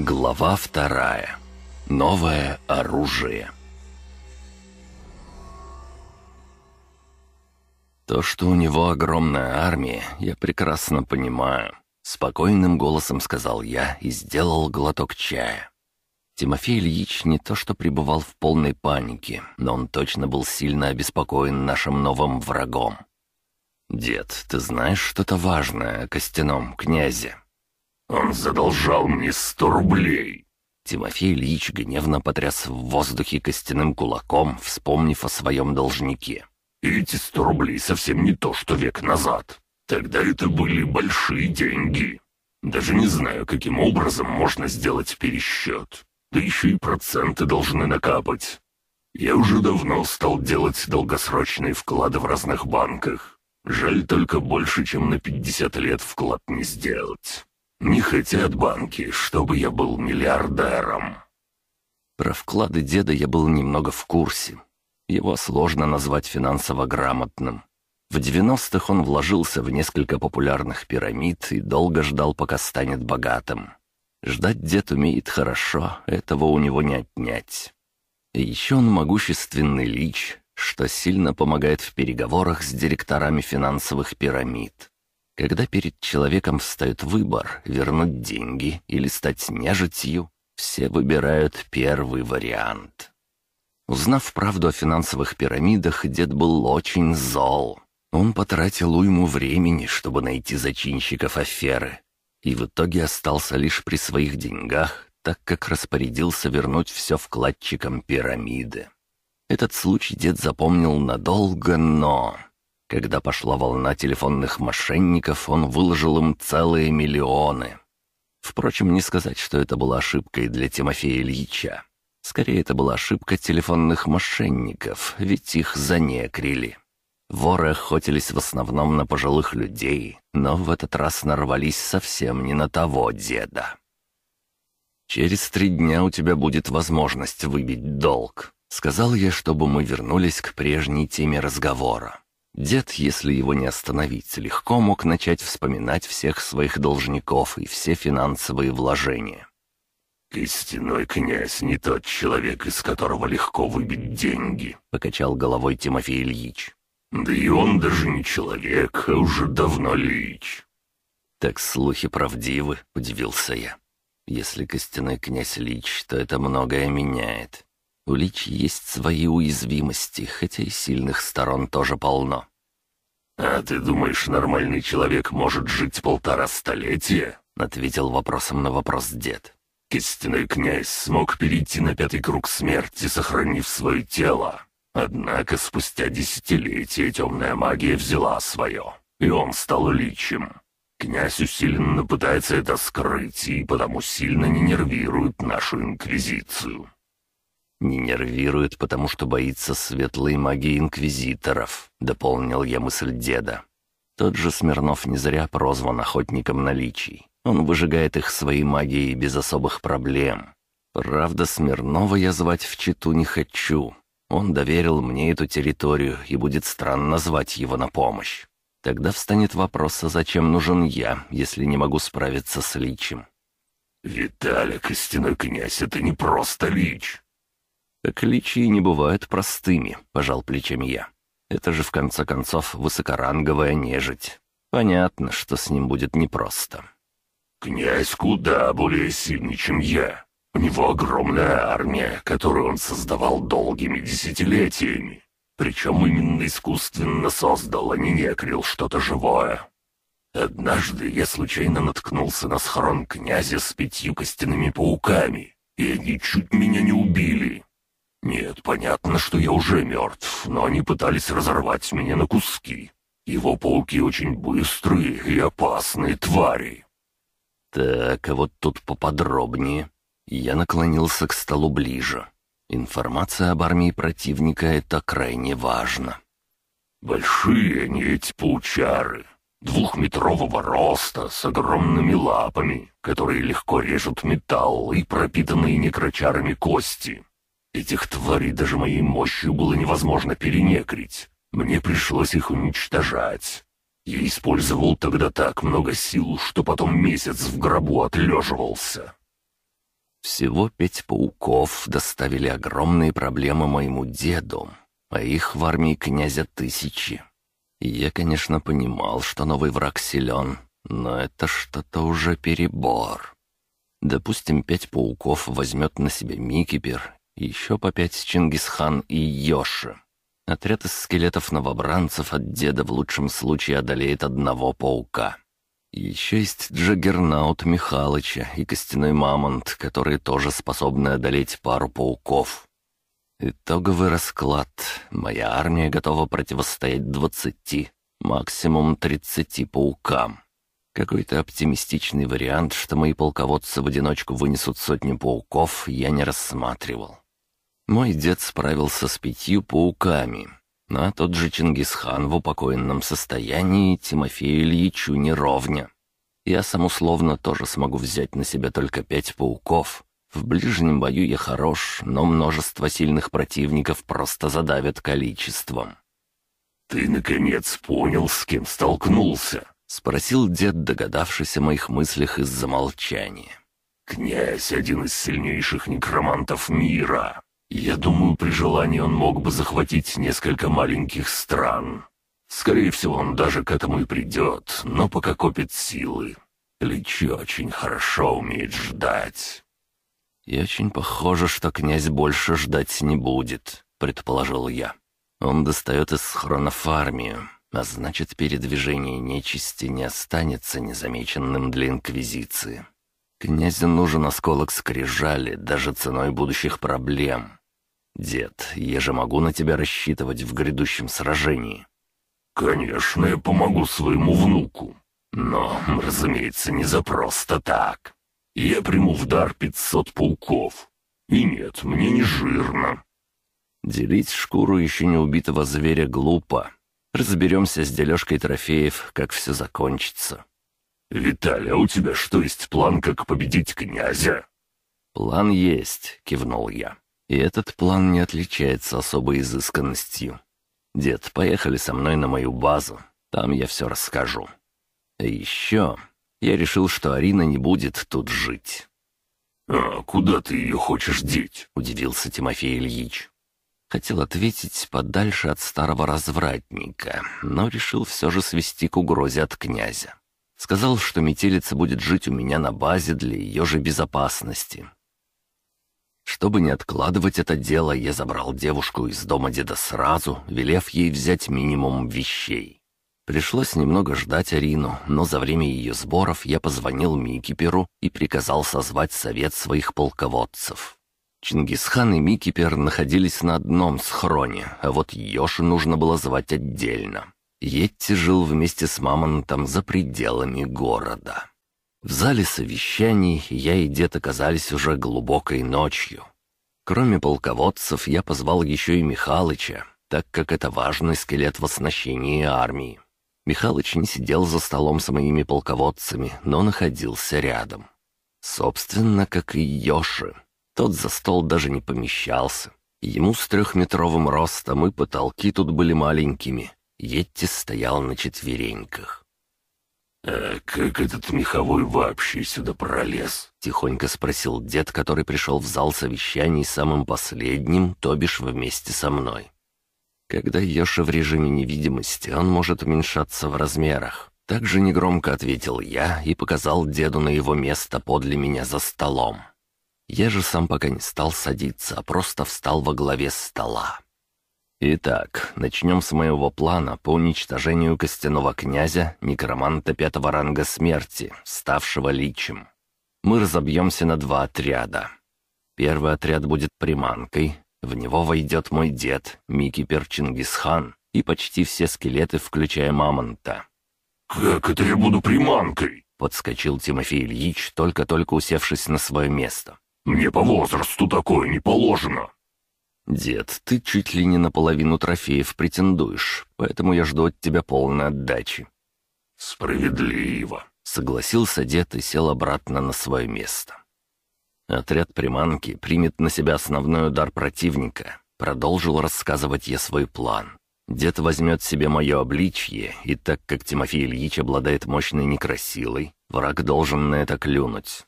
Глава вторая. Новое оружие. То, что у него огромная армия, я прекрасно понимаю. Спокойным голосом сказал я и сделал глоток чая. Тимофей Ильич не то что пребывал в полной панике, но он точно был сильно обеспокоен нашим новым врагом. «Дед, ты знаешь что-то важное о костяном князе?» «Он задолжал мне сто рублей!» Тимофей Ильич гневно потряс в воздухе костяным кулаком, вспомнив о своем должнике. «Эти сто рублей совсем не то, что век назад. Тогда это были большие деньги. Даже не знаю, каким образом можно сделать пересчет. Да еще и проценты должны накапать. Я уже давно стал делать долгосрочные вклады в разных банках. Жаль только больше, чем на 50 лет вклад не сделать. Не хотят банки, чтобы я был миллиардером». Про вклады деда я был немного в курсе. Его сложно назвать финансово грамотным. В 90-х он вложился в несколько популярных пирамид и долго ждал, пока станет богатым. Ждать дед умеет хорошо, этого у него не отнять. И еще он могущественный лич, что сильно помогает в переговорах с директорами финансовых пирамид. Когда перед человеком встает выбор вернуть деньги или стать нежитью, все выбирают первый вариант. Узнав правду о финансовых пирамидах, дед был очень зол. Он потратил уйму времени, чтобы найти зачинщиков аферы, и в итоге остался лишь при своих деньгах, так как распорядился вернуть все вкладчикам пирамиды. Этот случай дед запомнил надолго, но... Когда пошла волна телефонных мошенников, он выложил им целые миллионы. Впрочем, не сказать, что это была ошибкой для Тимофея Ильича. Скорее, это была ошибка телефонных мошенников, ведь их занекрили. Воры охотились в основном на пожилых людей, но в этот раз нарвались совсем не на того деда. «Через три дня у тебя будет возможность выбить долг», — сказал я, чтобы мы вернулись к прежней теме разговора. Дед, если его не остановить, легко мог начать вспоминать всех своих должников и все финансовые вложения. «Костяной князь не тот человек, из которого легко выбить деньги», — покачал головой Тимофей Ильич. «Да и он даже не человек, а уже давно лич». «Так слухи правдивы», — удивился я. «Если костяной князь лич, то это многое меняет. У Личи есть свои уязвимости, хотя и сильных сторон тоже полно. «А ты думаешь, нормальный человек может жить полтора столетия?» — ответил вопросом на вопрос дед. «Кистяной князь смог перейти на пятый круг смерти, сохранив свое тело. Однако спустя десятилетия темная магия взяла свое, и он стал личем. Князь усиленно пытается это скрыть и потому сильно не нервирует нашу инквизицию. «Не нервирует, потому что боится светлой магии инквизиторов», — дополнил я мысль деда. Тот же Смирнов не зря прозван охотником наличий. Он выжигает их своей магией без особых проблем. Правда, Смирнова я звать в Читу не хочу. Он доверил мне эту территорию, и будет странно звать его на помощь. Тогда встанет вопрос, а зачем нужен я, если не могу справиться с личем? «Виталик, костяной князь, это не просто лич. «Так личи не бывают простыми», — пожал плечами я. «Это же, в конце концов, высокоранговая нежить. Понятно, что с ним будет непросто». «Князь куда более сильный, чем я. У него огромная армия, которую он создавал долгими десятилетиями. Причем именно искусственно создал, а не некрил что-то живое. Однажды я случайно наткнулся на схрон князя с пятью костяными пауками, и они чуть меня не убили. Нет, понятно, что я уже мертв, но они пытались разорвать меня на куски. Его пауки очень быстрые и опасные твари. Так, а вот тут поподробнее. Я наклонился к столу ближе. Информация об армии противника — это крайне важно. Большие они эти паучары, двухметрового роста, с огромными лапами, которые легко режут металл и пропитанные некрочарами кости. Этих тварей даже моей мощью было невозможно перенекрить. Мне пришлось их уничтожать. Я использовал тогда так много сил, что потом месяц в гробу отлеживался. Всего пять пауков доставили огромные проблемы моему деду, а их в армии князя тысячи. Я, конечно, понимал, что новый враг силен, но это что-то уже перебор. Допустим, пять пауков возьмет на себя Микипер, еще по пять Чингисхан и Йоши. Отряд из скелетов-новобранцев от деда в лучшем случае одолеет одного паука. Еще есть Джаггернаут Михалыча и Костяной Мамонт, которые тоже способны одолеть пару пауков. Итоговый расклад. Моя армия готова противостоять двадцати, максимум тридцати паукам. Какой-то оптимистичный вариант, что мои полководцы в одиночку вынесут сотню пауков, я не рассматривал. Мой дед справился с пятью пауками, а тот же Чингисхан в упокоенном состоянии Тимофею Ильичу не ровня. Я сам условно тоже смогу взять на себя только пять пауков. В ближнем бою я хорош, но множество сильных противников просто задавят количеством. «Ты, наконец, понял, с кем столкнулся?» — спросил дед, догадавшись о моих мыслях из-за молчания. «Князь — один из сильнейших некромантов мира. Я думаю, при желании он мог бы захватить несколько маленьких стран. Скорее всего, он даже к этому и придет, но пока копит силы. Лич очень хорошо умеет ждать». «И очень похоже, что князь больше ждать не будет», — предположил я. «Он достает из схронов армию, а значит, передвижение нечисти не останется незамеченным для Инквизиции. Князю нужен осколок скрижали, даже ценой будущих проблем. «Дед, я же могу на тебя рассчитывать в грядущем сражении». «Конечно, я помогу своему внуку. Но, разумеется, не за просто так. Я приму в дар пятьсот пауков. И нет, мне не жирно». Делить шкуру еще не убитого зверя глупо. Разберемся с дележкой трофеев, как все закончится. «Виталий, а у тебя что, есть план, как победить князя?» «План есть», — кивнул я. И этот план не отличается особой изысканностью. Дед, поехали со мной на мою базу, там я все расскажу. И еще я решил, что Арина не будет тут жить. «А куда ты ее хочешь деть?» — удивился Тимофей Ильич. Хотел ответить подальше от старого развратника, но решил все же свести к угрозе от князя. Сказал, что метелица будет жить у меня на базе для ее же безопасности, чтобы не откладывать это дело, я забрал девушку из дома деда сразу, велев ей взять минимум вещей. Пришлось немного ждать Арину, но за время ее сборов я позвонил Микиперу и приказал созвать совет своих полководцев. Чингисхан и Микипер находились на одном схроне, а вот Йоши нужно было звать отдельно. Йетти жил вместе с Мамонтом за пределами города. В зале совещаний я и дед оказались уже глубокой ночью. Кроме полководцев, я позвал еще и Михалыча, так как это важный скелет в оснащении армии. Михалыч не сидел за столом с моими полководцами, но находился рядом. Собственно, как и Йоши. Тот за стол даже не помещался. Ему с трехметровым ростом и потолки тут были маленькими. Йетти стоял на четвереньках. «А как этот меховой вообще сюда пролез?» — тихонько спросил дед, который пришел в зал совещаний самым последним, то бишь вместе со мной. Когда Йоша в режиме невидимости, он может уменьшаться в размерах. Также негромко ответил я и показал деду на его место подле меня за столом. Я же сам пока не стал садиться, а просто встал во главе стола. Итак, начнем с моего плана по уничтожению костяного князя, некроманта пятого ранга смерти, ставшего личем. Мы разобьемся на два отряда. Первый отряд будет приманкой, в него войдет мой дед, Мики Перчингисхан, и почти все скелеты, включая мамонта. «Как это я буду приманкой?» — подскочил Тимофей Ильич, только-только усевшись на свое место. «Мне по возрасту такое не положено». «Дед, ты чуть ли не наполовину трофеев претендуешь, поэтому я жду от тебя полной отдачи». «Справедливо», — согласился дед и сел обратно на свое место. Отряд приманки примет на себя основной удар противника. Продолжил рассказывать я свой план. Дед возьмет себе мое обличье, и так как Тимофей Ильич обладает мощной некрасилой, враг должен на это клюнуть.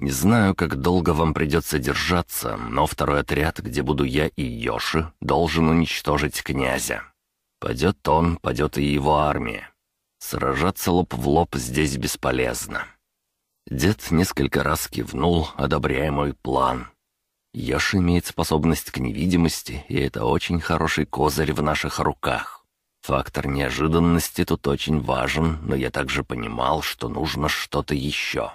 Не знаю, как долго вам придется держаться, но второй отряд, где буду я и Йоши, должен уничтожить князя. Падет он, падет и его армия. Сражаться лоб в лоб здесь бесполезно. Дед несколько раз кивнул, одобряя мой план. Йоши имеет способность к невидимости, и это очень хороший козырь в наших руках. Фактор неожиданности тут очень важен, но я также понимал, что нужно что-то еще.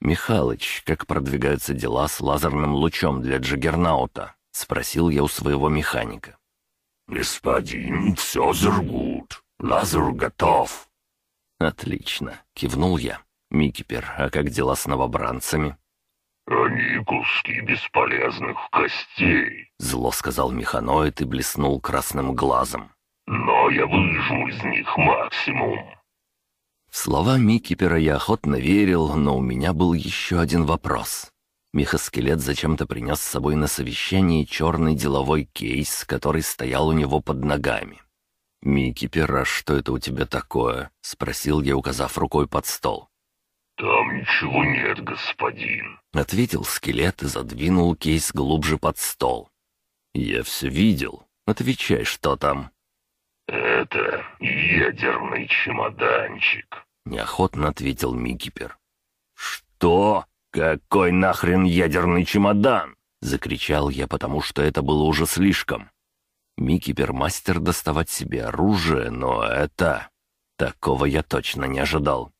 «Михалыч, как продвигаются дела с лазерным лучом для Джаггернаута?» — спросил я у своего механика. «Господин, все зергут. Лазер готов». «Отлично», — кивнул я. «Микипер, а как дела с новобранцами?» «Они куски бесполезных костей», — зло сказал механоид и блеснул красным глазом. «Но я выжму из них максимум». В слова Микипера я охотно верил, но у меня был еще один вопрос. Мехоскелет зачем-то принес с собой на совещание черный деловой кейс, который стоял у него под ногами. «Микипер, а что это у тебя такое?» — спросил я, указав рукой под стол. «Там ничего нет, господин», — ответил скелет и задвинул кейс глубже под стол. «Я все видел. Отвечай, что там?» «Это ядерный чемоданчик», — неохотно ответил Микипер. «Что? Какой нахрен ядерный чемодан?» — закричал я, потому что это было уже слишком. Микипер мастер доставать себе оружие, но это... Такого я точно не ожидал.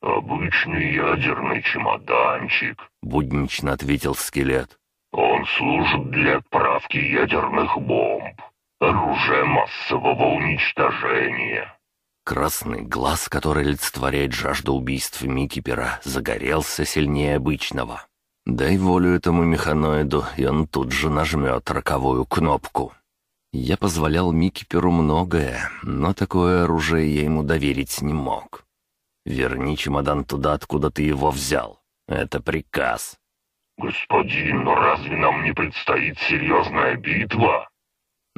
«Обычный ядерный чемоданчик», — буднично ответил скелет. «Он служит для отправки ядерных бомб. Оружие массового уничтожения». Красный глаз, который олицетворяет жажду убийств Микипера, загорелся сильнее обычного. Дай волю этому механоиду, и он тут же нажмет роковую кнопку. Я позволял Микиперу многое, но такое оружие я ему доверить не мог. «Верни чемодан туда, откуда ты его взял. Это приказ». «Господин, но разве нам не предстоит серьезная битва?»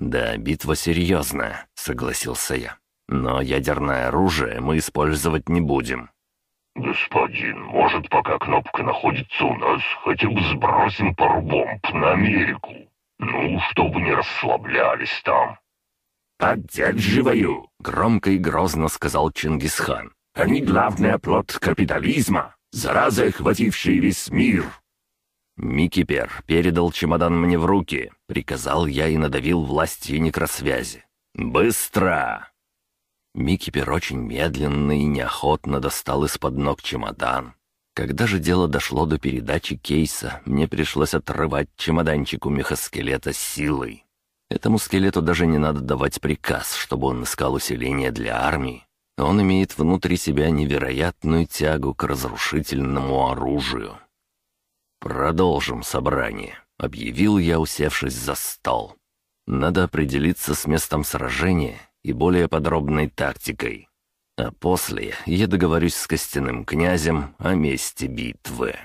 «Да, битва серьезная», — согласился я. «Но ядерное оружие мы использовать не будем». «Господин, может, пока кнопка находится у нас, хотя бы сбросим пару бомб на Америку? Ну, чтобы не расслаблялись там». «Поддерживаю!» — громко и грозно сказал Чингисхан. «Они главный оплот капитализма, зараза, охватившая весь мир. «Микипер передал чемодан мне в руки», — приказал я и надавил властью некросвязи. «Быстро!» Микипер очень медленно и неохотно достал из-под ног чемодан. Когда же дело дошло до передачи кейса, мне пришлось отрывать чемоданчик у мехоскелета силой. Этому скелету даже не надо давать приказ, чтобы он искал усиление для армии. Он имеет внутри себя невероятную тягу к разрушительному оружию. «Продолжим собрание», — объявил я, усевшись за стол. «Надо определиться с местом сражения и более подробной тактикой. А после я договорюсь с костяным князем о месте битвы».